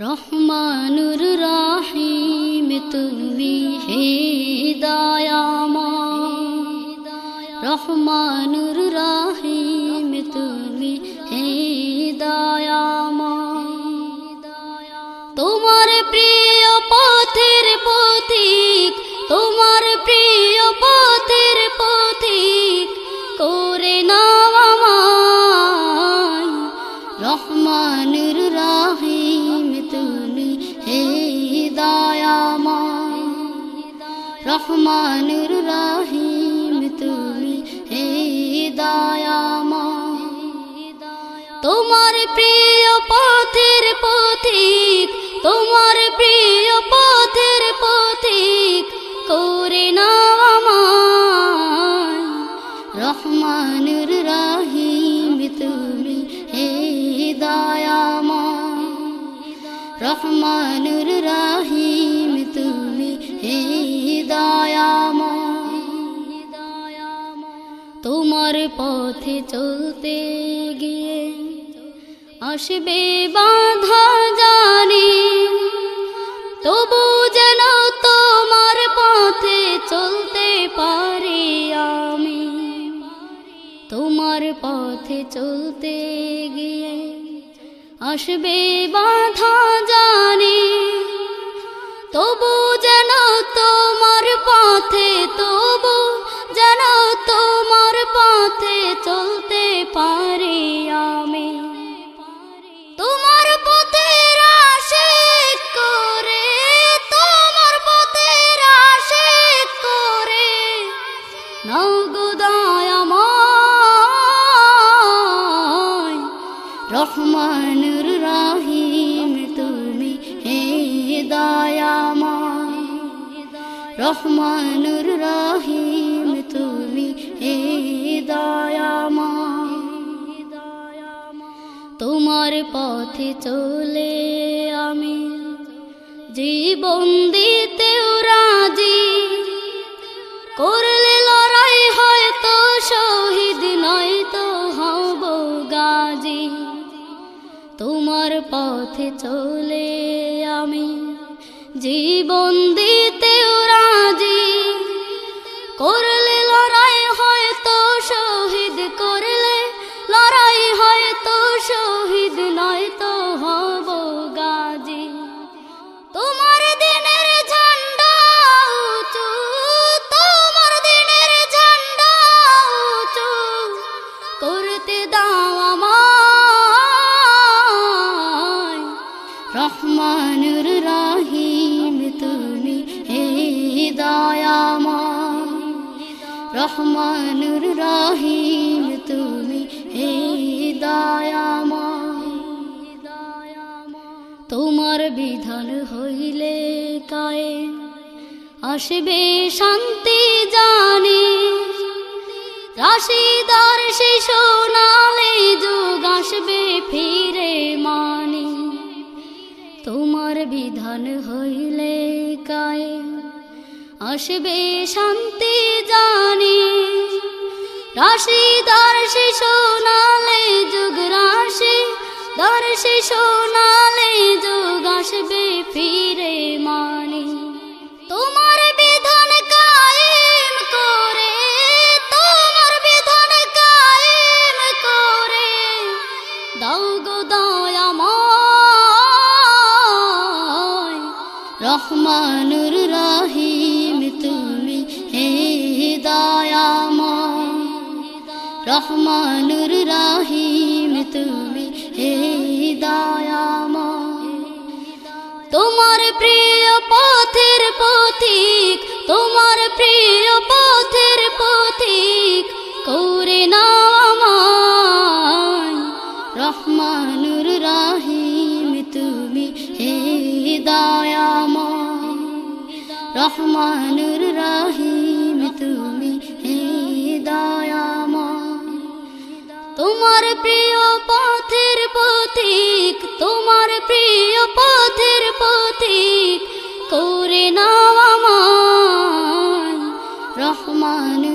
রহমানুর রাহিম, তুমি হে দয়ামা। রহমানুর রাহিম, তুমি হে দয়ামা। তোমার প্রিয় পথের পথিক, তোমার প্রিয় পথের পথিক, করে আমায়। রহমানুর রাহিম তুমি হে দয়ামা রহমানুর রাহিম তুমি হে দয়ামা তোমার প্রিয় পথের পথিক তোমার প্রিয় রহমানুর রাহিম, তুমি হে দয়াময় তোমার পথে চলতে গিয়ে আসবে বাধা জানি, তবু যেন তোমার পথে চলতে পারি আমি। তোমার পথে চলতে গিয়ে আসবে বাধা জানে তবু যেন তোমার পথে তবু যেন তোমার পথে চলতে পারি আমি। রহমানুর রাহিম, তুমি হে দয়াময়। রহমানুর রাহিম, তুমি হে দয়াময়। তোমার পথে চলে আমি জীবন দিতেও রাজি। করলে লড়াই হয়তো শহীদ তোমার পথে চলে আমি। জীবন দিতেও রহমানুর রাহিম, তুমি হে দয়াময়, তোমার বিধান হইলে কায়ে? আসবে শান্তি জানি, রাশিদার সে সোনালে যুগ আসবে ফিরে মানি। তোমার বিধান হইলে কায়ে? আসবে শান্তি জানি। রাশিদার সে সোনালে যুগ রাশি, দর্শে সোনালে যুগ আসবে ফিরে মানি। তোমার বিধান কায়েম করে, তোমার বিধান কায়েম করে। দাও গো দয়াময় রহমানুর রাহিম। তুমি হে দয়াময় রহমানুর রাহিম, তুমি হে দয়াময় তোমার প্রিয় পথের পথিক তোমার প্রিয় পথের পথিক করে আমায়। রহমানুর রাহিম, তুমি হে দয়াময় রহমানুর রাহিম, তুমি হে দয়াময় তোমার প্রিয় পথের পথিক তোমার প্রিয় পথের পথিক করে নাও আমায়। রহমানুর